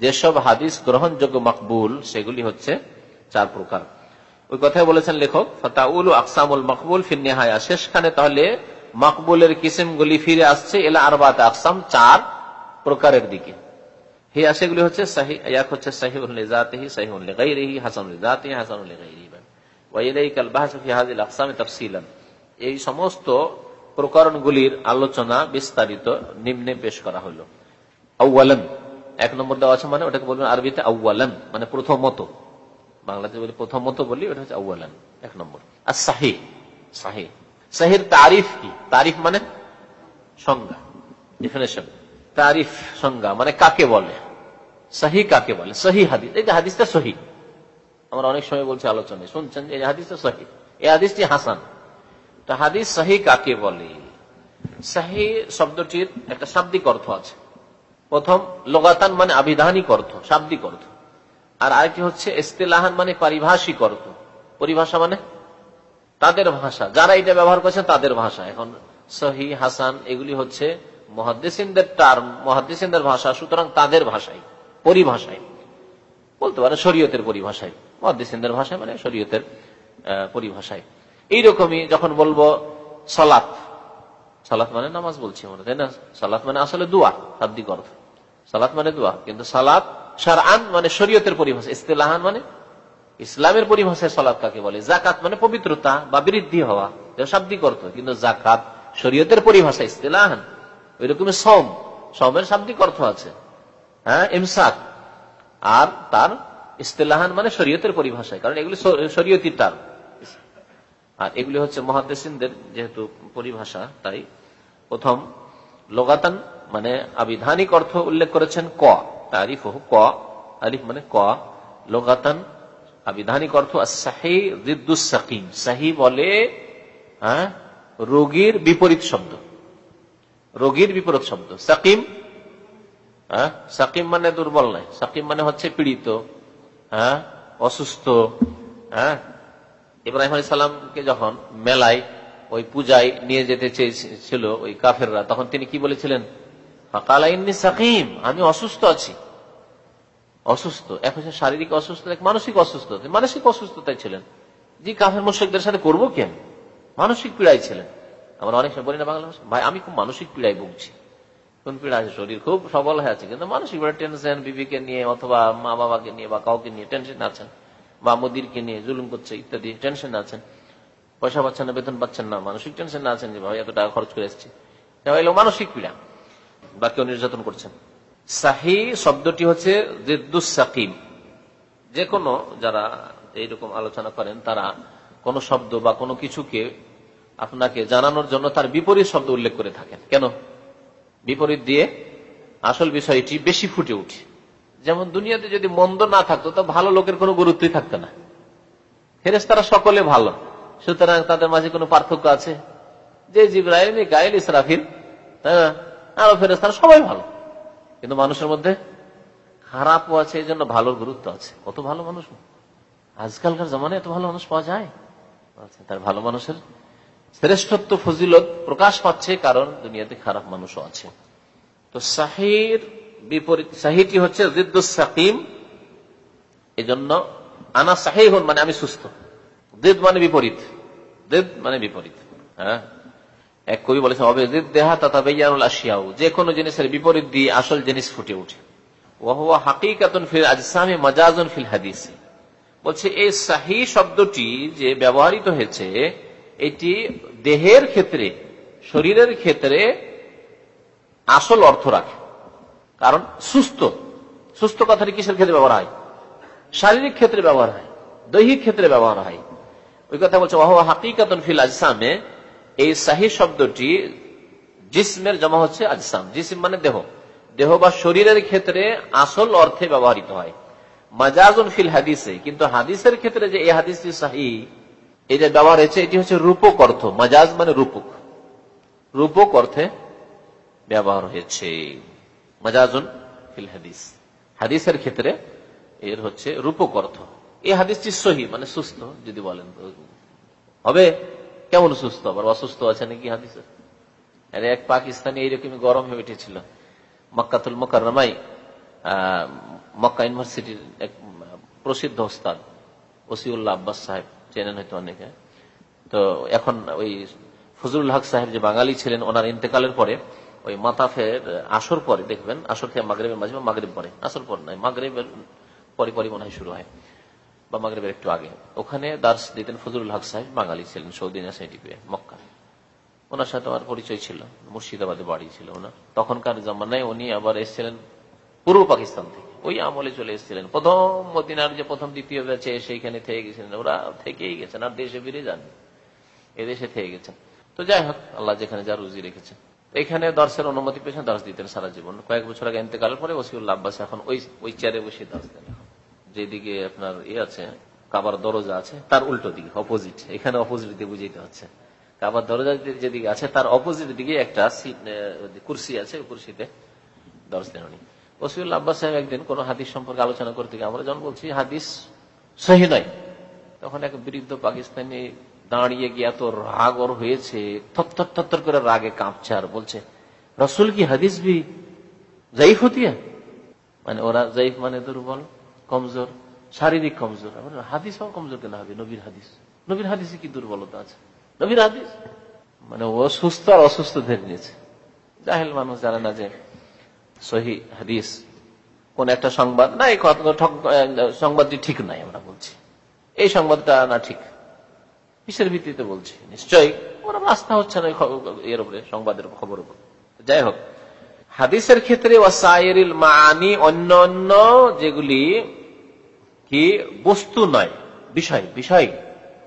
যেসব হাদিস গ্রহণযোগ্য মকবুল সেগুলি হচ্ছে চার প্রকার। ওই কথাই বলেছেন লেখক, ফতাউল আকসামুল মকবুল ফিন্নেহায়া শেষখানে তাহলে মকবুলের কিসিমগুলি ফিরে আসছে এলা আরবাত আকসাম, চার প্রকারের দিকে। হে সেগুলি হচ্ছে এক হচ্ছে সাহিউল জাতিহি সাহিউল গাইরিহি হাসানুল জাতিহি হাসানুল গাইরিহি ওয়াইলাইকাল বাহস ফি হাযিল আকসামি তাফসীলান। এই সমস্ত প্রকরণগুলির আলোচনা বিস্তারিত নিম্নে পেশ করা হলো। আউয়ালান এক নম্বর দেওয়া আছে মানে ওটাকে বলবেন আরবিতে আউ্লান মানে প্রথমত। বাংলাতে বলি প্রথমত বলি, ওটা হচ্ছে আউ্লান এক নম্বর। আর সাহি সাহি সাহির তারিফ কি? তারিফ মানে সংজ্ঞা ডিফিনেশন তারিফ, সংজ্ঞা মানে কাকে বলে? সাহি কাকে বলে? সহি হাদিস। এই যে হাদিসটা সহি। আমরা অনেক সময় বলছি আলোচনায়, শুনছেন? এই হাদিসটা সহি। এই হাদিসটি হাসান। তো হাদিস সাহি কাকে বলে? সাহি শব্দটির একটা শাব্দিক অর্থ আছে। প্রথম, লোগাতান মানে আবিধানিক অর্থ, শাব্দিক অর্থ। আর আরেকটি হচ্ছে ইস্তেলাহান মানে পারিভাষিক অর্থ পরিভাষা মানে? তাদের ভাষা। যারা এটা ব্যবহার করছেন তাদের ভাষা। এখন সহি, হাসান, এগুলি হচ্ছে মহাদ্দেসিনদের টার্ম মহাদ্দেসিনদের ভাষা, সুতরাং তাদের ভাষায় পরিভাষায় বলতে পারে শরীয়তের পরিভাষায় মহাদ্দেসিনদের ভাষায় মানে শরীয়তের পরিভাষায় এইরকমই যখন বলব সলাৎ সালাত মানে নামাজ বলছি আমরা, তাই না? সালাত মানে আসলে দোয়া, শাব্দিক অর্থ। সালাত মানে দোয়া, কিন্তু সালাত সারান মানে শরীয়তের পরিভাষা, ইস্তেলাহান মানে ইসলামের পরিভাষায় সালাত কাকে বলে? জাকাত মানে পবিত্রতা বা বৃদ্ধি হওয়া শাব্দিক অর্থ। কিন্তু জাকাত শরীয়তের পরিভাষা, ইস্তেলাহান ওই রকমের সম সমের শাব্দিক অর্থ আছে। হ্যাঁ ইমসাক। আর তার ইস্তেলাহান মানে শরীয়তের পরিভাষায়, কারণ এগুলি শরীয়তি তার আর এগুলি হচ্ছে মহাদেসিনদের যেহেতু পরিভাষা, তাই প্রথম লোগাতান মানে আবিধানিক অর্থ উল্লেখ করেছেন ক। তারিফ ক, আলিফ মানে ক, লোগাতান আবিধানিক অর্থ সাহি সাকিম সাহি বলে হ্যাঁ রোগীর বিপরীত শব্দ। রোগীর বিপরীত শব্দ। সাকিম হ্যাঁ সাকিম মানে দুর্বল নাই সাকিম মানে হচ্ছে পীড়িত হ্যাঁ অসুস্থ হ্যাঁ। ইব্রাহিম আলী সাল্লামকে যখন মেলায় ওই পূজায় নিয়ে যেতে চেয়েছিল ওই কাফেররা, তখন তিনি কি বলেছিলেন? সাকিম, আমি অসুস্থ আছি। অসুস্থ, এক হচ্ছে শারীরিক অসুস্থ এক মানসিক অসুস্থ মানসিক অসুস্থতায় ছিলেন। জি, কাফের মুর্শিকদের সাথে করব কেন? মানসিক পীড়ায় ছিলেন। আমরা অনেক সময় বলি না বাংলা ভাষা, ভাই, আমি খুব মানসিক পীড়ায় ভুগছি। কোন পীড়া আছে? শরীর খুব সবল হয়ে আছে। কিন্তু মানসিক টেনশন, বিবিকে নিয়ে অথবা মা বাবাকে নিয়ে বা কাউকে নিয়ে টেনশন আছেন বা মোদিরকে নিয়ে জুলুম করছে ইত্যাদি, টেনশন আছেন। পয়সা পাচ্ছেন না, বেতন পাচ্ছেন না, মানসিক টেনশন আছেন যে, ভাই, এত টাকা খরচ করে এসছে। মানসিক পীড়া। বা কেউ নির্যাতন করছেন। সাহি শব্দটি হচ্ছে যে কোনো যারা এইরকম আলোচনা করেন, তারা কোন শব্দ বা কোনো কিছুকে আপনাকে জানানোর জন্য তার বিপরীত শব্দ উল্লেখ করে থাকেন। কেন? বিপরীত দিয়ে আসল বিষয়টি বেশি ফুটে উঠে যেমন দুনিয়াতে যদি মন্দ না থাকতো, তো ভালো লোকের কোনো গুরুত্বই থাকতো না। ফেরেস তারা সকলে ভালো। সুতরাং তাদের মাঝে কোনো পার্থক্য আছে? যে জিব্রাহিম গায়েল ইসরাফিল হ্যাঁ আরও ফেরেস তারা সবাই ভালো। কিন্তু মানুষের মধ্যে খারাপও আছে এই জন্য ভালোর গুরুত্ব আছে। কত ভালো মানুষ আজকালকার জমানে এত ভালো মানুষ পাওয়া যায়? আচ্ছা, তার ভালো মানুষের শ্রেষ্ঠত্ব ফজিলত প্রকাশ পাচ্ছে কারণ দুনিয়াতে খারাপ মানুষও আছে। তো শাহির বিপরীত সাহিটি হচ্ছে সাকিম। এই জন্য আনা সাহি হন মানে আমি সুস্থ। দিদ মানে বিপরীত। দিদ মানে বিপরীত। হ্যাঁ? এক কবি বলেছেন হবে দেহা তথা বেয়ানুল আসিয়াও যে কোনো জিনিসের বিপরীত দিয়ে আসল জিনিস ফুটে উঠে। ওহুয়া হাকিকাতুন ফিল আজসামে মজাজুন ফিল হাদিসে। বলছে, এই সাহি শব্দটি যে ব্যবহৃত হয়েছে, এটি দেহের ক্ষেত্রে, শরীরের ক্ষেত্রে আসল অর্থ রাখে। কারণ সুস্থ সুস্থ কথাটি কিসের ক্ষেত্রে ব্যবহার হয়? শারীরিক ক্ষেত্রে ব্যবহার হয়, দৈহিক ক্ষেত্রে ব্যবহার হয়। ওই কথা বলছে, ওয়াহুয়া হাকিকাতন ফিল আজসামে এই সাহি শব্দটি জিসমের জমা হচ্ছে আজসাম। জিসিম মানে দেহ। দেহ বা শরীরের ক্ষেত্রে আসল অর্থে ব্যবহৃত হয়। মাজাজুন ফিল হাদিসে, কিন্তু হাদিসের ক্ষেত্রে যে এই হাদিসটি সাহি, এই যে ব্যবহার হয়েছে, এটি হচ্ছে রূপক অর্থ। মাজাজ মানে রূপক। রূপক অর্থে ব্যবহার হয়েছে। মাজাজুন ফিল হাদিস। হাদিসের ক্ষেত্রে এর হচ্ছে রূপক অর্থ। এই হাদিসটি সহি মানে সুস্থ, যদি বলেন হবে কেমন সুস্থ? আবার অসুস্থ আছে নাকি হাদিসের আরে এক পাকিস্তানি এইরকমই গরম হয়ে উঠেছিল। মক্কাতুল মোকারমাই মক্কা ইউনিভার্সিটির এক, প্রসিদ্ধ ওস্তাদ, ওসিউল্লাহ আব্বাস সাহেব, চেনেন হয়তো অনেকে। তো এখন ওই ফজরুল হক সাহেব যে বাঙালি ছিলেন, ওনার ইন্তেকালের পরে, ওই মাতাফের আসর পরে, দেখবেন, আসর থেকে মাগরেবের মাঝে মাগরীব পরে, আসর পর নয়, মাগরীবের পরে পরে মনে হয় শুরু হয়। বা মাগরীবের একটু আগে। ওখানে দার্স দিতেন ফজলুল হক সাহেব, বাঙালি ছিলেন, সৌদি নেসাইটিপে মক্কা। ওনার সাথে আমার পরিচয় ছিল, মুর্শিদাবাদে বাড়ি ছিল ওনার। তখনকার জামানায় উনি আবার এসেছিলেন পূর্ব পাকিস্তান থেকে। ওই আমলে চলে এসেছিলেন। প্রথম মদিনার যে প্রথম দ্বিতীয় ব্যাচে সেইখানে থেকে গেছিলেন। ওরা থেকেই গেছেন, আর দেশে ফিরে যান এদেশে থেকে গেছেন। তো যাই হোক, আল্লাহ যেখানে যা রুজি রেখেছেন। এখানে দর্শের অনুমতি পেয়েছেন দর্শ দিতেন সারা জীবন। কয়েক বছর আগে ইন্তেকালের পরে ওসিউল্লাহ আব্বাস এখন ওই ওই চেয়ারে বসে দর্শ দেন যেদিকে আপনার ইয়ে আছে, কাবার দরজা আছে, তার উল্টো দিকে অপোজিট এখানে অপোজিট দিকে বুঝাইতে হচ্ছে। কাবার দরজা যেদিকে আছে, তার অপোজিট দিকে একটা কুর্সি আছে কুর্সিতে দর্শ দেন উনি ওসিউল্লাহ আব্বাস সাহেব একদিন কোন হাদিস সম্পর্কে আলোচনা করতে গিয়ে আমরা যখন বলছি, হাদিস সহি নয়, তখন এক বৃদ্ধ পাকিস্তানি দাঁড়িয়ে গিয়ে এত রাগ ওর হয়েছে থর থর করে রাগে কাঁপছে আর বলছে, রসুল কি হাদিস বি জাইফ হতিয়া মানে ওরা জাইফ মানে দুর্বল। কমজোর, শারীরিক কমজোর। হাদিস কমজোর কেন হবে? নবীর হাদিস। নবীর হাদিসে কি দুর্বলতা আছে? নবীর হাদিস? মানে ও সুস্থ আর অসুস্থ ধরে নিয়েছে। জাহেল মানুষ জানে না যে সহি হাদিস কোন একটা সংবাদ, না, এই সংবাদটি ঠিক নাই আমরা বলছি। এই সংবাদটা না ঠিক। কিসের ভিত্তিতে বলছি, নিশ্চয়ই। ওরা আস্থা হচ্ছে না এর উপরে, সংবাদের খবর উপর। যাই হোক, হাদিসের ক্ষেত্রে মানি অন্য অন্য যেগুলি কি? বস্তু নয়, বিষয় বিষয়।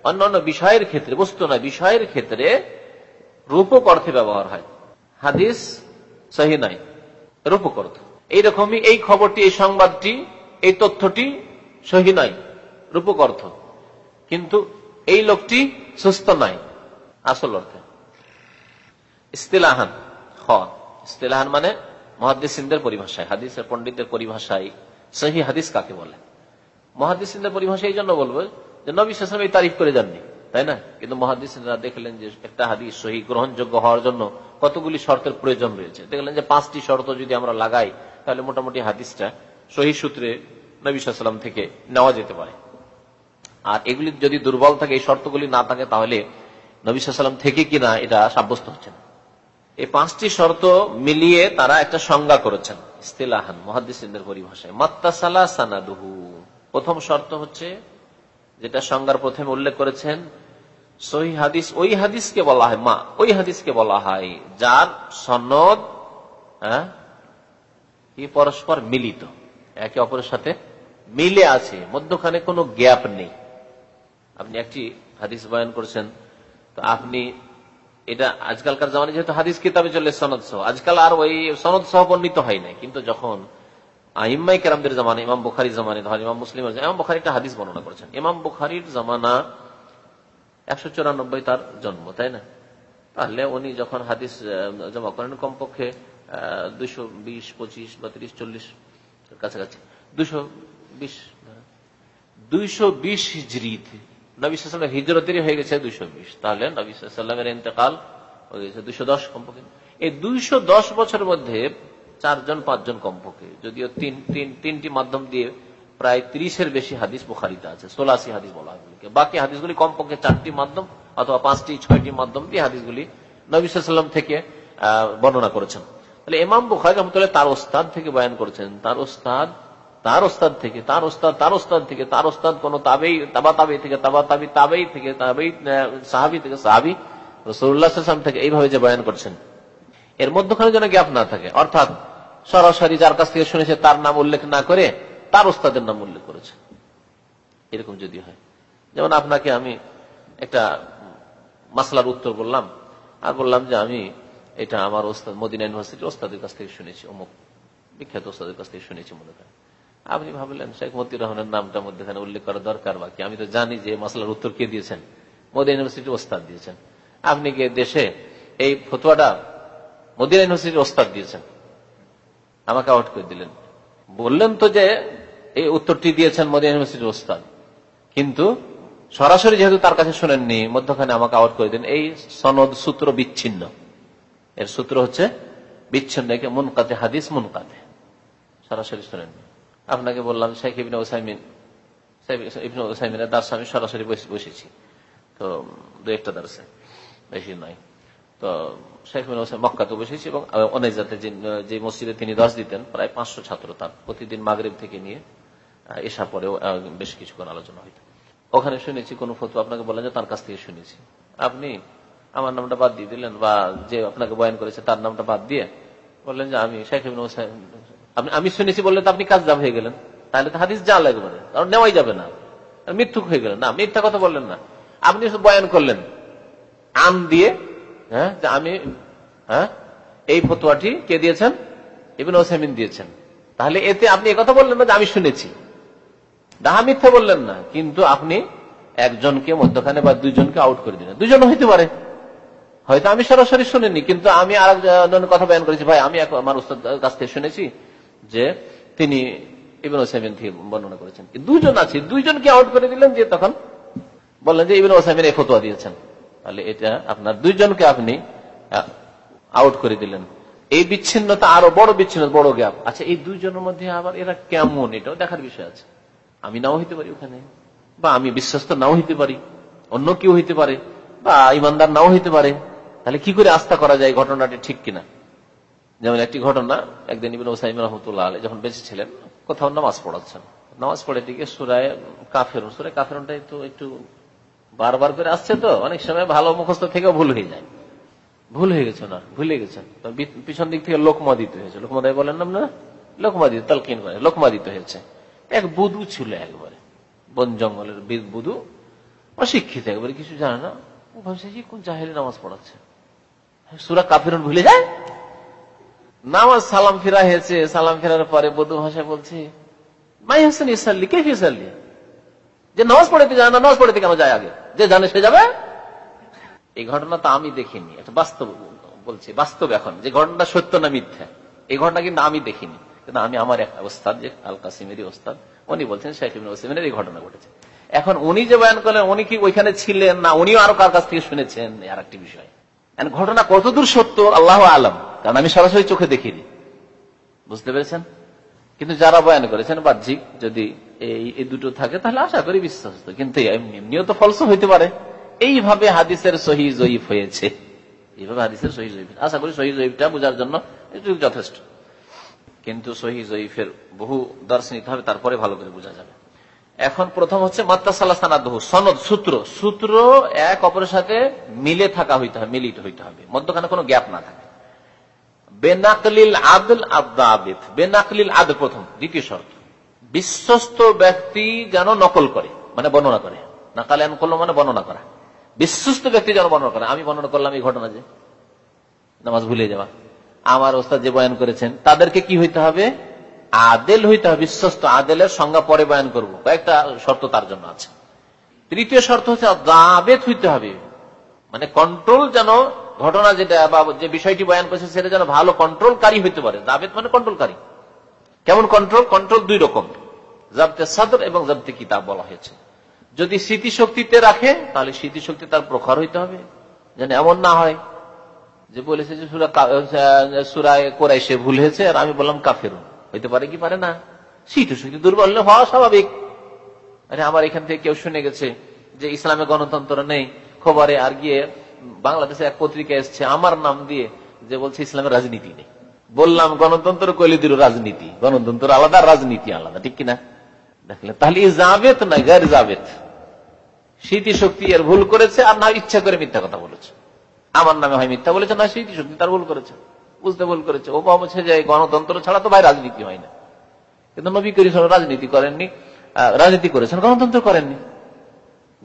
অন্য অন্য বিষয়ের ক্ষেত্রে, বস্তু নয়, বিষয়ের ক্ষেত্রে রূপক অর্থে ব্যবহার হয়। হাদিস সহি নয়, রূপক অর্থ। এইরকমই এই খবরটি, এই সংবাদটি, এই তথ্যটি সহি নয়, রূপক অর্থ। কিন্তু এই লোকটি সুস্থ নয়, আসল অর্থে। ইস্তিলাহান হ ইস্তিলাহান মানে মহাদিসিনদের পরিভাষায়, হাদিসের পন্ডিতের পরিভাষায় সহি হাদিস কাকে বলে? মহাদিসিনদের পরিভাষা এই জন্য বলব যে নবী সাসলাম এই তারিফ করে যাননি, তাই না? কিন্তু মহাদিসরা দেখলেন যে একটা হাদিস সহি গ্রহণযোগ্য হওয়ার জন্য কতগুলি শর্তের প্রয়োজন রয়েছে। দেখলেন যে পাঁচটি শর্ত যদি আমরা লাগাই, তাহলে মোটামুটি হাদিসটা সহি সূত্রে নবী সাল্লাম থেকে নেওয়া যেতে পারে। আর এগুলি যদি দুর্বল থাকে, এই শর্তগুলি না থাকে, তাহলে নবী সাল্লাম থেকে কিনা এটা সাব্যস্ত হচ্ছে না। এই পাঁচটি শর্ত মিলিয়ে তারা একটা সংজ্ঞা করেছেন, ইস্তেলাহান মহাদিসের পরিভাষায়। মাত্তাসালা সানাদুহু। প্রথম শর্ত হচ্ছে, যেটা সংজ্ঞার প্রথমে উল্লেখ করেছেন, সহি হাদিস, ওই হাদিসকে বলা হয় মা, ওই হাদিসকে বলা হয় যার সনদ হ্যাঁ পরস্পর মিলিত, একে অপরের সাথে মিলে আছে, মধ্যখানে কোনো গ্যাপ নেই। আপনি একটি হাদিস বয়ান করেছেন, তো আপনি এটা আজকালকার জামানে যেহেতু হাদিস কিতাবে চলে সনদ সহ, আজকাল আর ওই সনদ সহ বর্ণিত হয় নাই, কিন্তু যখন আহিম্মাই কেরামদের জামানে, ইমাম বুখারি জামানে, ধর ইমাম মুসলিম ইমাম বুখারি একটা হাদিস বর্ণনা করেছেন। ইমাম বুখারির জামানা একশো চুরানব্বই তার জন্ম, তাই না? তাহলে উনি যখন হাদিস জমা করেন কমপক্ষে দুইশো বিশ, পঁচিশ বা তিরিশ চল্লিশ কাছাকাছি। দুশো বিশ দুইশো বিশ হিজড়িতে নবী হিজরতেরই হয়ে গেছে দুইশো বিশ। তাহলে নবী সাল্লামের ইন্তেকাল হয়ে গেছে দুইশো দশ কমপক্ষে। এই দুইশো দশ বছরের মধ্যে চারজন, পাঁচজন কমপক্ষে। যদিও তিন তিন, তিনটি মাধ্যম দিয়ে প্রায় তিরিশের বেশি হাদিস বুখারিতে আছে সোলাশি হাদিস বলা হয় বাকি হাদিসগুলি কমপক্ষে চারটি মাধ্যম অথবা পাঁচটি, ছয়টি মাধ্যম দিয়ে হাদিসগুলি নবী সাল্লাম থেকে বর্ণনা করেছেন। তাহলে ইমাম বুখারি রহমতুল্লাহ তার ওস্তাদ থেকে বয়ান করেছেন, তার ওস্তাদ তার ওস্তাদ থেকে, তার ওস্তাদ তার ওস্তাদ থেকে, তার ওস্তাদ কোন তাবেই, তাবা তাবেই থেকে, তাবা তাবি তাবেই থেকে, তাবেই সাহাবি থেকে সাহাবি রসুল্লাহাম থেকে এইভাবে যে বয়ান করছেন। এর মধ্যখানে যেন গ্যাপ না থাকে। অর্থাৎ সরাসরি যার কাছ থেকে শুনেছে তার নাম উল্লেখ না করে তার ওস্তাদের নাম উল্লেখ করেছে। এরকম যদি হয়। যেমন আপনাকে আমি একটা মাসলার উত্তর বললাম। আর বললাম যে আমি এটা আমার ওস্তাদ মদিনা ইউনিভার্সিটির ওস্তাদের কাছ থেকে শুনেছি, অমুক বিখ্যাত ওস্তাদের কাছ থেকে শুনেছি মনে করেন। আপনি ভাবলেন, শেখ মতির রহমানের নামটা মধ্যেখানে উল্লেখ করা দরকার বাকি? আমি তো জানি যে মাসলার উত্তর কে দিয়েছেন? মোদী ইউনিভার্সিটির ওস্তাদ দিয়েছেন। আপনি গিয়ে দেশে এই ফতুয়াটা মোদিনা ইউনিভার্সিটির ওস্তাদ দিয়েছেন। আমাকে আউট করে দিলেন। বললেন তো যে, এই উত্তরটি দিয়েছেন মোদী ইউনিভার্সিটির ওস্তাদ। কিন্তু সরাসরি যেহেতু তার কাছে শোনেননি, মধ্যখানে আমাকে আউট করে দিন এই সনদ সূত্র বিচ্ছিন্ন। এর সূত্র হচ্ছে, বিচ্ছিন্ন একে মন কাতে হাদিস মন কাতে সরাসরি শোনেননি। আপনাকে বললাম, শেখ ইবিন ওসাইমিন ওসাইমিনের দার্স আমি সরাসরি বসেছি। তো দু একটা দার্সে। বেশি নয়। শেখ ইবিন ওসাইম মক্কাতে বসেছি এবং অনেক জাতে যে মসজিদে তিনি দশ দিতেন, প্রায় পাঁচশো ছাত্র তার প্রতিদিন মাগরীব থেকে নিয়ে এসা পরেও বেশ কিছুক্ষণ আলোচনা হইত। ওখানে শুনেছি, কোন ফটো আপনাকে বললেন যে তার কাছ থেকে শুনেছি। আপনি আমার নামটা বাদ দিয়ে দিলেন বা যে আপনাকে বয়ান করেছে তার নামটা বাদ দিয়ে বললেন যে আমি শেখ আমি শুনেছি বললে তো আপনি কাজ দাম হয়ে গেলেন। তাহলে তো হাদিস যা লাগবে কারণ নেওয়াই যাবে না। মিথ্যুক হয়ে গেলেন। না, মিথ্যা কথা বললেন না। আপনি বয়ান করলেন। আম দিয়ে হ্যাঁ? আমি হ্যাঁ? এই ফতোয়াটি কে দিয়েছেন? ইবিন ওসাইমিন দিয়েছেন। তাহলে এতে আপনি কথা বললেন না যে আমি শুনেছি। ডাহা মিথ্যা বললেন না, কিন্তু আপনি একজনকে মধ্যখানে বা দুইজনকে আউট করে দিলেন। দুজন হইতে পারে। হয়তো আমি সরাসরি শুনিনি, কিন্তু আমি আর একজনের কথা বয়ান করেছি। ভাই, আমি আমার উস্তাদ কাছ থেকে শুনেছি যে তিনি ইবিন ওসাইমিন থেকে বর্ণনা করেছেন। দুজন আছে, দুইজনকে আউট করে দিলেন যে তখন বললেন যে ইবিন ওসাইমিন এই ফতোয়া দিয়েছেন। তাহলে এটা আপনার দুইজনকে আপনি আউট করে দিলেন। এই বিচ্ছিন্নতা আরও বড় বিচ্ছিন্ন, বড় গ্যাপ আচ্ছা এই দুইজনের মধ্যে আবার এরা কেমন? এটাও দেখার বিষয় আছে। আমি নাও হইতে পারি ওখানে। বা আমি বিশ্বস্ত নাও হইতে পারি। অন্য কেউ হইতে পারে। বা ইমানদার নাও হইতে পারে। তাহলে কি করে আস্থা করা যায় ঘটনাটি ঠিক কিনা? যেমন একটি ঘটনা, একদিন ইবিন ওসাইম রহমতুল্লাহ আলী যখন বেঁচে ছিলেন কোথাও নামাজ পড়াচ্ছেন। নামাজ পড়ে দিকে সুরায় কাফের সুরায় কাফেরনটাই তো একটু বারবার করে আসছে তো, অনেক সময় ভালো মুখস্থ থেকেও ভুল হয়ে যায়। ভুল হয়ে গেছে না ভুলে গেছেন পিছন দিক থেকে লোকমা দিতে হয়েছে। লোকমা বলেন না লোকমা দিতে তালকিন করে লোকমা দিতে হয়েছে। এক বুধু ছিল একবারে। বন জঙ্গলের বুধু অশিক্ষিত একবারে, কিছু জানে না। ও ভাবছে যে কোন জাহেলি নামাজ পড়াচ্ছে? সুরা কাফির ভুলে যায়? নামাজ সালাম ফিরা হয়েছে, সালাম ফেরার পরে বধু ভাষায় বলছে মাই হাসান ইসাল্লি কে ফিসাল্লি যে নামাজ পড়াতে যায় না, নামাজ পড়াতে কেন যায় আগে? যে জানে সে যাবে? এই ঘটনা তো আমি দেখিনি একটা বাস্তব বলছি, বাস্তব এখন। যে ঘটনাটা সত্য না মিথ্যা, এই ঘটনা কিন্তু আমি দেখিনি। কিন্তু আমি আমার এক ওস্তাদ, যে আল কাসিমেরই ওস্তাদ, উনি বলছেন শেখ ওসিমের এই ঘটনা ঘটেছে। এখন উনি যে বয়ান করলেন, উনি কি ওইখানে ছিলেন না? উনিও আরও কার কাছ থেকে শুনেছেন? আর একটি বিষয়। ঘটনা কতদূর সত্য? আল্লাহ আলম। কারণ আমি সরাসরি চোখে দেখিনি। বুঝতে পেরেছেন? কিন্তু যারা বয়ান করেছেন বাহ্যিক, যদি এই দুটো থাকে, তাহলে আশা করি বিশ্বাস কিন্তু এমনিও তো ফলস হইতে পারে। এইভাবে হাদিসের সহি জয়ীফ হয়েছে। এইভাবে হাদিসের সহি জয়ীফ। আশা করি সহি জয়ীফটা বোঝার জন্য যথেষ্ট। কিন্তু সহি জয়ীফের বহু দর্শ নিতে হবে, তারপরে ভালো করে বোঝা যাবে। এখন প্রথম হচ্ছে মাত্রাসালাসানাদহু সনদ, সূত্র। সূত্র এক অপরের সাথে মিলে থাকা হইতে হবে, মিলিত হইতে হবে। মধ্যখানে কোনো গ্যাপ না থাকে। বেনাকলিল আদল আদাবিদ। বেনাকলিল আদ প্রথম, দ্বিতীয় শর্ত। বিশ্বস্ত ব্যক্তি যেন নকল করে মানে বর্ণনা করে। নাকালে করল মানে বর্ণনা করা। বিশ্বস্ত ব্যক্তি যেন বর্ণনা করে। আমি বর্ণনা করলাম এই ঘটনা যে। নামাজ ভুলে যাওয়া। আমার ওস্তাদ যে বয়ান করেছেন, তাদেরকে কি হইতে হবে? আদেল হইতে হবে, বিশ্বস্ত আদেলের সংজ্ঞা পরে বয়ান করব। কয়েকটা শর্ত তার জন্য আছে। তৃতীয় শর্ত হচ্ছে দাবেত হইতে হবে। মানে কন্ট্রোল যেন ঘটনা যেটা বা যে বিষয়টি বয়ান করেছে, সেটা যেন ভালো কন্ট্রোলকারী হইতে পারে। দাবেত মানে কন্ট্রোলকারী কেমন কন্ট্রোল কন্ট্রোল দুই রকম। জাবতে সাদর এবং জাবতে কিতাব বলা হয়েছে। যদি স্মৃতিশক্তিতে রাখে, তাহলে স্মৃতিশক্তি তার প্রখর হইতে হবে। যেন এমন না হয় যে বলেছে যে সুরা সুরায় কোরাই সে ভুল হয়েছে, আর আমি বললাম কাফের হইতে পারে কি পারে না? স্মৃতিশক্তি দুর্বল হওয়া স্বাভাবিক। আরে আমার এখান থেকে কেউ শুনে গেছে যে ইসলামে গণতন্ত্র নেই, খবরে আর গিয়ে বাংলাদেশে এক পত্রিকা এসছে, আমার নাম দিয়ে যে বলছে ইসলামের রাজনীতি নেই। বললাম, গণতন্ত্র কলিদির রাজনীতি, গণতন্ত্র আলাদা, রাজনীতি আলাদা। ঠিক কিনা? দেখলে, তাহলে জাবেত না গার জাবেত? স্মৃতি শক্তি এর ভুল করেছে আর না ইচ্ছা করে মিথ্যা কথা বলেছে। আমার নামে হয় মিথ্যা বলেছে, না স্মৃতি শক্তি তার ভুল করেছে। বুঝতে ভুল করেছে। ও বলছে যে, গণতন্ত্র ছাড়া তো ভাই রাজনীতি হয় না। কিন্তু নবী করি রাজনীতি করেননি রাজনীতি করেছেন, গণতন্ত্র করেননি।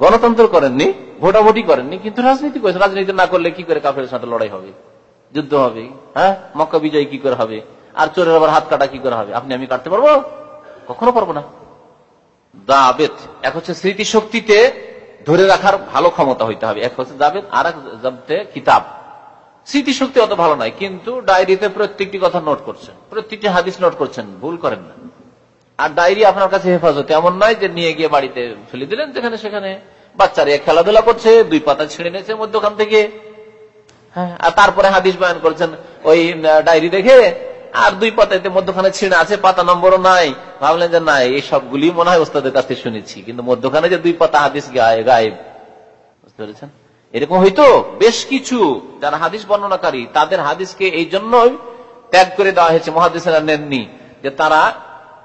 গণতন্ত্র করেননি, ভোটাভুটি করেননি, কিন্তু রাজনীতি করেছেন রাজনীতি না করলে কি করে কাফের সাথে লড়াই হবে? যুদ্ধ হবে হ্যাঁ? মক্কা বিজয় কি করে হবে? আর চোরের আবার হাত কাটা কি করে হবে? আপনি আমি কাটতে পারব? কখনো পারব না। দাবেত, এক হচ্ছে স্মৃতিশক্তিতে ধরে রাখার ভালো ক্ষমতা হইতে হবে। এক হচ্ছে যাবে আর এক জাবতে কিতাব স্মৃতিশক্তি অত ভালো নয়, কিন্তু ডায়েরিতে প্রত্যেকটি কথা নোট করছেন। প্রত্যেকটি হাদিস নোট করছেন, ভুল করেন না। আর ডায়েরি আপনার কাছে হেফাজত। এমন নয় যে নিয়ে গিয়ে বাড়িতে ফেলে দিলেন যেখানে সেখানে। বাচ্চারা খেলাধুলা করছে, দুই পাতা ছিঁড়ে নিয়েছে মধ্যখান থেকে। হ্যাঁ আর তারপরে হাদিস বয়ান করছেন, ওই ডায়েরি দেখে আর দুই পাতাতে মধ্যখানে ছিঁড়ে আছে, পাতা নম্বরও নাই। ভাবলেন যে নাই, এই সবগুলি মনে হয় ওস্তাদের কাছে শুনেছি, কিন্তু মধ্যখানে যে দুই পাতা হাদিস গায়েব। বুঝতে পেরেছেন? এরকম হইতো বেশ কিছু যারা হাদিস বর্ণনাকারী, তাদের হাদিসকে এই জন্যই ত্যাগ করে দেওয়া হয়েছে, মহাদিসেরা নেননি যে তারা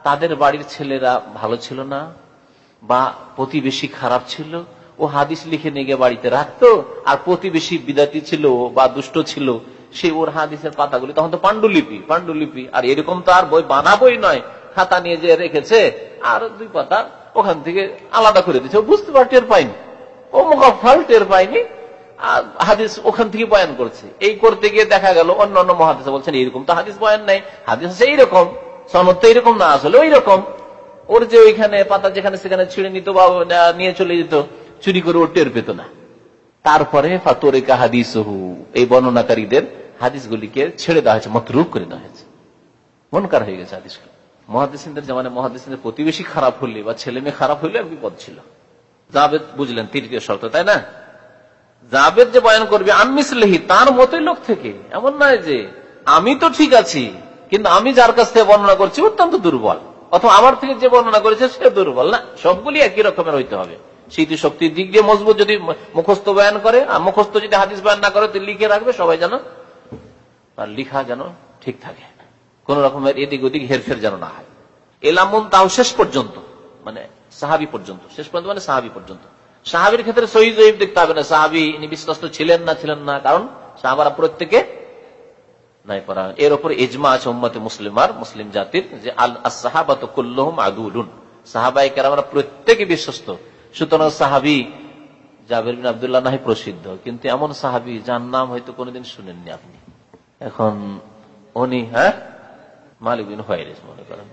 তাদের বাড়ির ছেলেরা ভালো ছিল না, বা প্রতিবেশী খারাপ ছিল, ও হাদিস লিখে নিয়ে গিয়ে বাড়িতে রাখতো, আর প্রতিবেশী বিদাতি ছিল বা দুষ্ট ছিল, সে ওর হাদিসের পাতাগুলি, তখন তো পাণ্ডুলিপি পাণ্ডুলিপি, আর এরকম তো আর বই বানাবই নয়, খাতা নিয়ে যে রেখেছে, আর দুই পাতা ওখান থেকে আলাদা করে দিচ্ছে বুঝতে পার টের পাইনি ও মুখাফাল টের পাইনি আর হাদিস ওখান থেকে বয়ান করছে, এই করতে গিয়ে দেখা গেল অন্য অন্য মহাদিস বলছেন এইরকম তো হাদিস বয়ান নাই, হাদিস হচ্ছে এইরকম। সনদ তো এইরকম না, আসলে ওই রকম ওর যে ওইখানে পাতা যেখানে সেখানে ছিঁড়ে নিত বা নিয়ে চলে যেত, চুরি করে ও টের পেত না। তারপরে ফাতোরেকা হাদিস এই বর্ণনাকারীদের হাদিসগুলিকে ছেড়ে দেওয়া হয়েছে মতরুক করে দেওয়া হয়েছে। মনকার হয়ে গেছে হাদিসগুলো। মহাদিসিনদের জামানে মহাদিসিনদের প্রতিবেশী খারাপ হলে বা ছেলে মেয়ে খারাপ হলে এক বিপদ ছিল। জাবেদ, বুঝলেন, তৃতীয় শর্ত, তাই না? জাবেদ যে বয়ান করবে, আনমিসলেহি, তার মতোই লোক থেকে। এমন নয় যে, আমি তো ঠিক আছি কিন্তু আমি যার কাছ থেকে বর্ণনা করছি অত্যন্ত দুর্বল। অথবা আমার থেকে যে বর্ণনা করেছে সে দুর্বল না। সবগুলি একই রকমের হইতে হবে। স্মৃতি শক্তির দিক দিয়ে মজবুত যদি মুখস্থ বয়ান করে, আর মুখস্থ যদি হাদিস বয়ান না করে লিখে রাখবে সবাই যেন, আর লিখা যেন ঠিক থাকে। কোন রকমের এদিক ওদিক হেরফের যেন না হয়। এলামন তাও শেষ পর্যন্ত মানে সাহাবি পর্যন্ত। শেষ পর্যন্ত মানে সাহাবি পর্যন্ত। সাহাবির ক্ষেত্রে সহি জয়ীব দেখতে হবে না। সাহাবি ইনি বিশ্বস্ত ছিলেন না ছিলেন না। কারণ সাহাবারা প্রত্যেকে নাই পড়া। এর ওপর ইজমা আছে উম্মতে মুসলিমার, মুসলিম জাতির, যে আল সাহাবাত কুল্লুম আদুলুন। সাহাবাই কেরামরা প্রত্যেকে বিশ্বস্ত। সুতরাং সাহাবি জাবির বিন আবদুল্লাহ নাহি প্রসিদ্ধ। কিন্তু এমন সাহাবি যার নাম হয়তো কোনোদিন শুনেননি আপনি। এখন উনি হ্যাঁ? মালিক বিন হোয়াইরেস মনে করেন।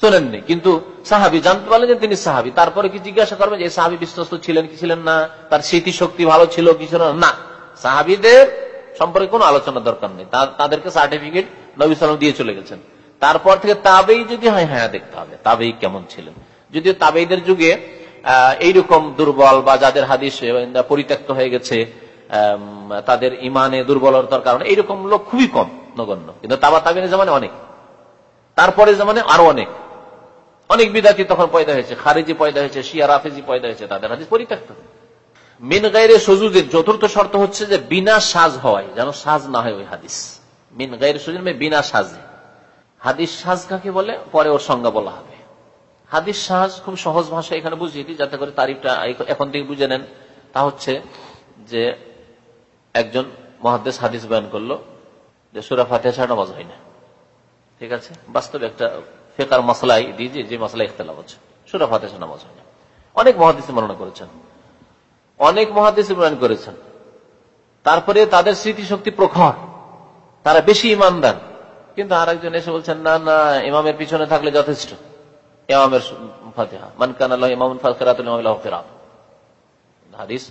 শোনেননি। কিন্তু সাহাবি জানতে পারলেন যে তিনি সাহাবি। তারপরে কি জিজ্ঞাসা করবেন যে সাহাবি বিশ্বস্ত ছিলেন কি ছিলেন না? তার স্মৃতি শক্তি ভালো ছিল কি ছিল না। সাহাবিদের সম্পর্কে কোনো আলোচনা দরকার নেই। তাদেরকে সার্টিফিকেট নবী সালাম দিয়ে চলে গেছেন। তারপর থেকে তাবেই যদি হয় হ্যাঁ দেখতে হবে। তাবেই কেমন ছিলেন। যদিও তাবেইদের যুগে এইরকম দুর্বল বা যাদের হাদিস পরিত্যক্ত হয়ে গেছে তাদের ইমানে দুর্বলতার কারণে এইরকম লোক খুবই কম, নগণ্য। কিন্তু তাবা তাবিনের জামানে অনেক। তারপরে জামানে আরও অনেক। অনেক বিদাতি তখন পয়দা হয়েছে। খারিজি পয়দা হয়েছে, শিয়া, রাফেজি পয়দা হয়েছে, তাদের হাদিস পরিত্যক্ত। মিন গাইরে সজুদের চতুর্থ শর্ত হচ্ছে যে বিনা সাজ হওয়ায়, যেন সাজ না হয় ওই হাদিস। মিন গাইরে সজুদ বিনা সাজে। হাদিস সাজ কাকে বলে? পরে ওর সংজ্ঞা বলা হবে। হাদিস সাজ খুব সহজ ভাষা এখানে বুঝিয়ে দিই, যাতে করে তারিফটা এখন থেকে বুঝে নেন। তা হচ্ছে যে একজন মহাদেশ হাদিস বয়ান করল যে সুরা ফাতে নামাজ হয় না। ঠিক আছে? বাস্তবে একটা ফেকার মশলাই দিয়ে যে মশলা ইখতলাফ হচ্ছে সুরা ফাতে নামাজ হয় না। অনেক মহাদিস বর্ণনা করেছেন। অনেক মহাদিস বর্ণনা করেছেন। তারপরে তাদের স্মৃতিশক্তি প্রখর। তারা বেশি ইমানদার। কিন্তু আরেকজন এসে বলছেন, না না, ইমামের পিছনে থাকলে যথেষ্ট। ইমামের ফাতেহা মানকান আল্লাহ ইমাম ফাতেরাতুল ফেরাত। হাদিস।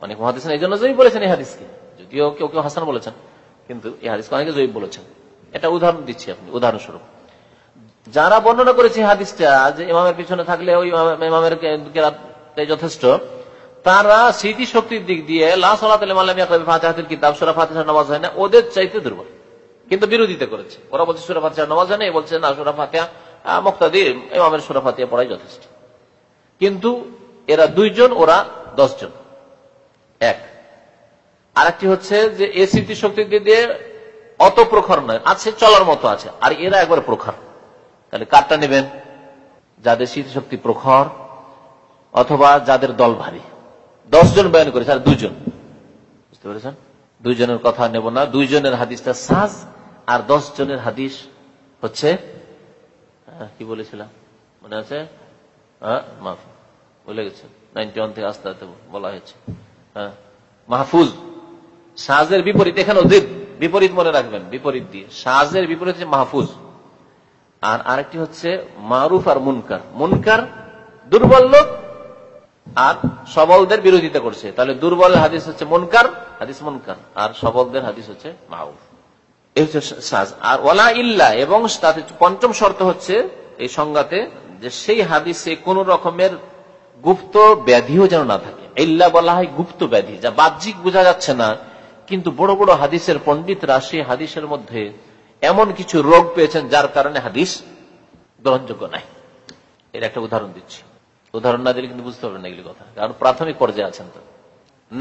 অনেক মহাদিস এই জন্য জয়ী বলেছেন এই হাদিসকে। যদিও কেউ কেউ হাসান বলেছেন, কিন্তু এই হাদিসকে অনেকে জয়ী বলেছেন। এটা উদাহরণ দিচ্ছি আপনি, উদাহরণস্বরূপ। যারা বর্ণনা করেছে হাদিসটা, যে ইমামের পিছনে থাকলে ওই ইমামের যথেষ্ট তারা স্মৃতি শক্তির দিক দিয়ে কিতাব, সুরা ফাতিহার নামাজ হয় না, ওদের চাইতে দুর্বল। কিন্তু বিরোধিতা করেছে। ওরা বলছে সুরা ফাতিহার নামাজ হয় না বলছে না, সুরা ফাতিহা মুক্তাদি ইমামের সুরা ফাতিহা পড়াই যথেষ্ট। কিন্তু এরা দুইজন, ওরা দশজন। এক। আরেকটি হচ্ছে যে, এ স্মৃতি দিক দিয়ে অত প্রখর নয়, আছে, চলার মতো আছে, আর এরা একবার প্রখর। তাহলে কারটা নেবেন? যাদের স্মৃতিশক্তি প্রখর, অথবা যাদের দল ভারী। দশজন বয়ান করেছে, আর দুজন। বুঝতে পেরেছেন? দুইজনের কথা নেব না, দুইজনের হাদিসটা সাজ, আর দশ জনের হাদিস হচ্ছে কি বলেছিলাম? মনে আছে? বলে গেছে। নাইনটি ওয়ান থেকে আস্তে আস্তে বলা হয়েছে। হ্যাঁ মাহফুজ, সাজের বিপরীত, এখানেও বিপরীত মনে রাখবেন, বিপরীত দিয়ে। সাজের বিপরীত হচ্ছে মাহফুজ। আর আরেকটি হচ্ছে মারুফ আর মুনকার। মুনকার দুর্বল লোক আর সবলদের বিরোধিতা করছে। তাহলে দুর্বল হাদিস হচ্ছে মনকার, হাদিস মনকার। আর সবলদের হাদিস হচ্ছে মাহবুব এই হচ্ছে সাজ। আর ওলা ইল্লা, এবং তাতে পঞ্চম শর্ত হচ্ছে এই সংজ্ঞাতে যে সেই হাদিসে কোন রকমের গুপ্ত ব্যাধিও যেন না থাকে। ইল্লা বলা হয় গুপ্ত ব্যাধি, যা বাহ্যিক বোঝা যাচ্ছে না, কিন্তু বড় বড় হাদিসের পণ্ডিতরা সেই হাদিসের মধ্যে এমন কিছু রোগ পেয়েছেন যার কারণে হাদিস গ্রহণযোগ্য নাই। এর একটা উদাহরণ দিচ্ছি। উদাহরণ না দিলে কিন্তু বুঝতে পারবেন না এগুলি কথা। কারণ প্রাথমিক পর্যায়ে আছেন তো।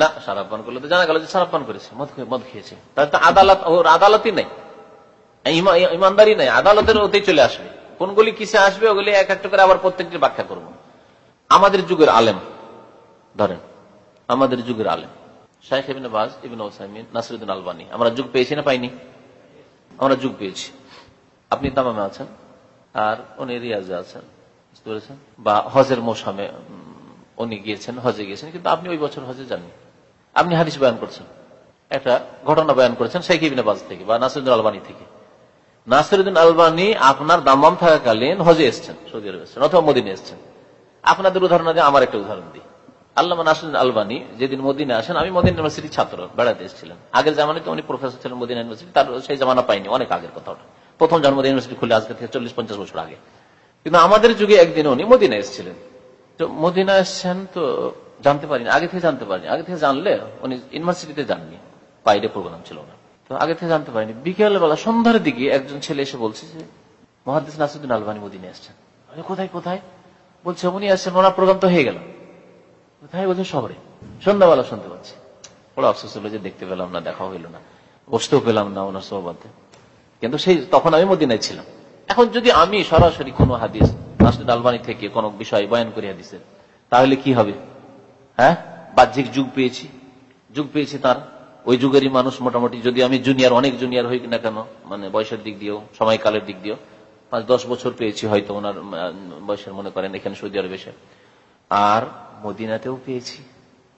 না সারাপ পান করলে তো জানা গেল যে সারাপ পান করেছে, মদ খেয়েছে। তাহলে তো আদালত, ওর আদালতই নেই। ইমানদারি নাই। আদালতের ওতেই চলে আসবে। কোনগুলি কিসে আসবে, ওগুলি এক একটা করে আবার প্রত্যেকটি ব্যাখ্যা করব। আমাদের যুগের আলেম, ধরেন, আমাদের যুগের আলেম। শাহেখ ইবিন বাজ, ইবিন নাসরুদ্দিন আলবানী। আমরা যুগ পেয়েছি না পাইনি? আমরা যুগ পেয়েছি। আপনি তামামে আছেন, আর উনি রিয়াজে আছেন। বুঝতে বা হজের মৌসামে উনি গিয়েছেন, হজে গিয়েছেন, কিন্তু আপনি ওই বছর হজে যাননি। আপনি হাদিস বয়ান করছেন। একটা ঘটনা বয়ান করেছেন শেখ ইবিন বাজ থেকে বা নাসরুদ্দিন আলবানী থেকে। নাসরুদ্দিন আলবানী আপনার দামাম থাকাকালীন হজে এসছেন, সৌদি আরব এসছেন, অথবা মদিনে এসছেন। আপনাদের উদাহরণ দিয়ে আমার একটা উদাহরণ দিই। আল্লাহ নাসরুদ্দিন আলবানী যেদিন মদিনে আসেন, আমি মদিন ইউনিভার্সিটির ছাত্র, বেড়াতে এসেছিলেন আগের জামানে তো উনি প্রফেসর ছিলেন মদিনা ইউনিভার্সিটি, তার সেই জামানা পাইনি, অনেক আগের কথা ওটা। প্রথম জন্মদিন ইউনিভার্সিটি খুলে আজকে থেকে চল্লিশ পঞ্চাশ বছর আগে। কিন্তু আমাদের যুগে একদিন উনি মদিনা এসেছিলেন। তো মদিনা এসছেন তো জানতে পারিনি, আগে থেকে জানতে পারিনি। আগে থেকে জানলে উনি ইউনিভার্সিটিতে যাননি, বাইরে প্রোগ্রাম ছিল না তো আগে থেকে জানতে পারিনি। বিকেল বেলা সন্ধ্যার দিকে একজন ছেলে এসে বলছে যে মহাদিস নাসুদ্দিন আলবানী মদিনে আসছেন কোথায় কোথায়? বলছে, উনি আসছেন ওনার প্রোগ্রাম তো হয়ে গেল। কোথায়? বলছে, শহরে। সন্ধ্যাবেলা শুনতে পাচ্ছি। বড় আফসোস হলো যে দেখতে পেলাম না, দেখা হইল না। বসতেও পেলাম না ওনার সহবাদে কিন্তু সেই, তখন আমি মদিনায় ছিলাম। এখন যদি আমি সরাসরি কোনো হাদিস নাসরুদ আলবানী থেকে কোন বিষয় বয়ান করি হাদিসের তাহলে কি হবে? হ্যাঁ? বাহ্যিক যুগ পেয়েছি। যুগ পেয়েছি তার। ওই যুগেরই মানুষ মোটামুটি, যদি আমি জুনিয়র অনেক জুনিয়র হই না কেন মানে বয়সের দিক দিয়েও, সময়কালের দিক দিয়েও, পাঁচ দশ বছর পেয়েছি হয়তো ওনার বয়সের মনে করেন এখানে সৌদি আরবে আর মদিনাতেও পেয়েছি,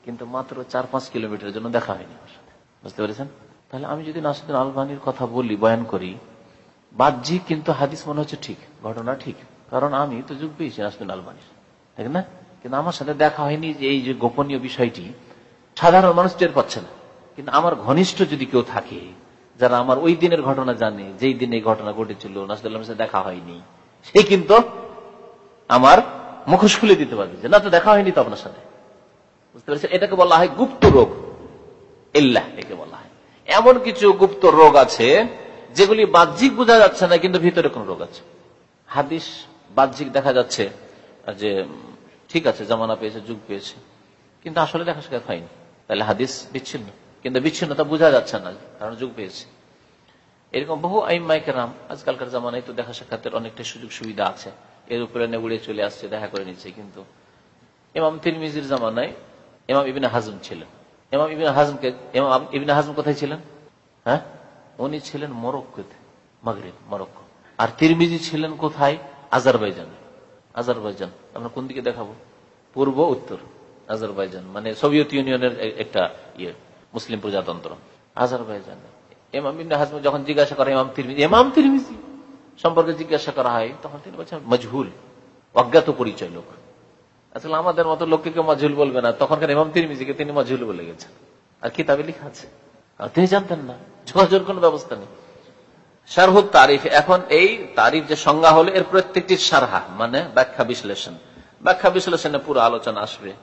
কিন্তু মাত্র চার পাঁচ কিলোমিটারের জন্য দেখা হয়নি বুঝতে পেরেছেন? তাহলে আমি যদি নাসুদ্দিন আলবানির কথা বলি, বয়ান করি বাহ্যিক কিন্তু হাদিস মনে হচ্ছে ঠিক, ঘটনা ঠিক। কারণ আমি তো যুগ পেয়েছি নাসুদ্দিন আলবানির ঠিক না? কিন্তু আমার সাথে দেখা হয়নি যে এই যে গোপনীয় বিষয়টি, সাধারণ মানুষ টের পাচ্ছে না। কিন্তু আমার ঘনিষ্ঠ যদি কেউ থাকে, যারা আমার ওই দিনের ঘটনা জানে, যেই দিন এই ঘটনা ঘটেছিল নাসুদুল্লাহ সাথে দেখা হয়নি, সে কিন্তু আমার মুখোশ খুলে দিতে পারবে যে, না, তো দেখা হয়নি তো আপনার সাথে। বুঝতে পেরেছেন? এটাকে বলা হয় গুপ্ত রোগ। ইল্লাহ, একে বলা হয়। এমন কিছু গুপ্ত রোগ আছে যেগুলি বাহ্যিক বোঝা যাচ্ছে না, কিন্তু ভিতরে কোন রোগ আছে। হাদিস বাহ্যিক দেখা যাচ্ছে যে, ঠিক আছে, জামানা পেয়েছে, যুগ পেয়েছে, কিন্তু আসলে দেখা সাক্ষাৎ হয়নি। তাহলে হাদিস বিচ্ছিন্ন, কিন্তু বিচ্ছিন্নতা বোঝা যাচ্ছে না, কারণ যুগ পেয়েছে। এরকম বহু আইমাইকেরাম আজকালকার জামানায় তো দেখা সাক্ষাতের অনেকটা সুযোগ সুবিধা আছে। এর উপরে নেগুড়ে চলে আসছে, দেখা করে নিচ্ছে, কিন্তু ইমাম তিরমিজির জামানায় ইমাম ইবিন হাজম ছিলেন। ইমাম ইবিন হাজমকে, ইমাম ইবিন হাজম কোথায় ছিলেন? হ্যাঁ? উনি ছিলেন মরক্কোতে, মাগরিব, মরক্কো। আর তিরমিজি ছিলেন কোথায়? আজারবাইজান। আজারবাইজান। আমরা কোন দিকে দেখাবো? পূর্ব, উত্তর। আজারবাইজান। মানে সোভিয়েত ইউনিয়নের একটা ইয়ে মুসলিম প্রজাতন্ত্র। আজারবাইজান। ইবিন হাজম যখন জিজ্ঞাসা করে, ইমাম তিরমিজি ইমাম তিরমিজি সম্পর্কে জিজ্ঞাসা করা হয়, তখন তিনি বলছেন, মজহুল, অজ্ঞাত পরিচয় লোক। আসলে আমাদের মতো লোককে কেউ মজহুল বলবে না। তখনকার ইমাম তিরমিজিকে তিনি মজহুল বলে গেছেন। আর কিতাবে লিখা আছে। তিনি জানতেন না। যোগাযোগ কোন ব্যবস্থা নেই। শারহুদ তারিফ। এখন এই তারিফ যে সংজ্ঞা হলো, এর প্রত্যেকটি সারহা মানে ব্যাখ্যা বিশ্লেষণ। ব্যাখ্যা বিশ্লেষণে পুরো আলোচনা আসবে।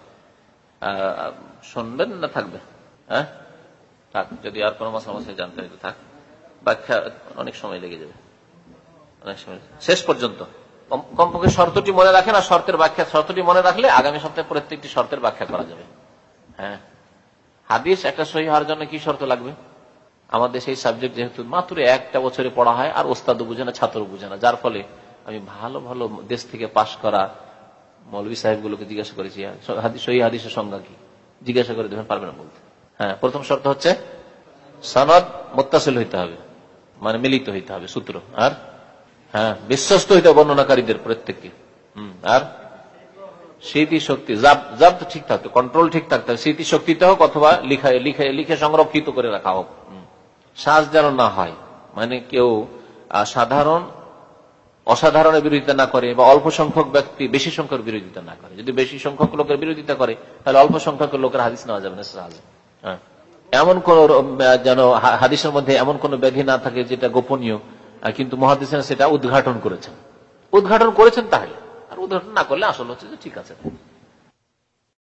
শুনবেন না থাকবে হ্যাঁ? থাক, যদি আর কোনো মাসা মাসে জানতে থাক। ব্যাখ্যা অনেক সময় লেগে যাবে। অনেক সময় শেষ পর্যন্ত। কমপক্ষে শর্তটি মনে রাখেন, আর শর্তের ব্যাখ্যা শর্তটি মনে রাখলে আগামী সপ্তাহে প্রত্যেকটি শর্তের ব্যাখ্যা করা যাবে। হ্যাঁ? হাদিস একটা সহি হওয়ার জন্য কি শর্ত লাগবে? আমাদের সেই সাবজেক্ট যেহেতু মাত্র একটা বছরে পড়া হয়, আর ওস্তাদও বুঝে না ছাত্র বুঝে না। যার ফলে আমি ভালো ভালো দেশ থেকে পাশ করা মৌলবী সাহেবগুলোকে জিজ্ঞাসা করেছি সহি হাদিসের সংজ্ঞা কি? জিজ্ঞাসা করে দেবেন পারবে না বলতে। হ্যাঁ প্রথম শর্ত হচ্ছে সনদ মোত্তাসিল হইতে হবে মানে মিলিত হইতে হবে, সূত্র। আর হ্যাঁ বিশ্বস্ত হইতে বর্ণনাকারীদের প্রত্যেককে। হম, আর স্মৃতি শক্তি জাব ঠিক থাকতো কন্ট্রোল ঠিক থাকতে হবে স্মৃতি শক্তিতে হোক অথবা লিখে লিখে লিখে সংরক্ষিত করে রাখা হোক। শ্বাস যেন না হয়। মানে কেউ সাধারণ অসাধারণের বিরোধিতা না করে বা অল্প সংখ্যক ব্যক্তি বেশি সংখ্যক বিরোধিতা না করে। যদি বেশি সংখ্যক লোকের বিরোধিতা করে, তাহলে অল্প সংখ্যক লোকের হাদিস নেওয়া যাবে না হ্যাঁ। এমন কোন যেন হাদিসের মধ্যে এমন কোন ব্যাধি না থাকে যেটা গোপনীয় কিন্তু মহাদিস সেটা উদ্ঘাটন করেছেন। উদ্ঘাটন করেছেন তাহলে। আর উদ্ঘাটন না করলে আসল হচ্ছে যে ঠিক আছে।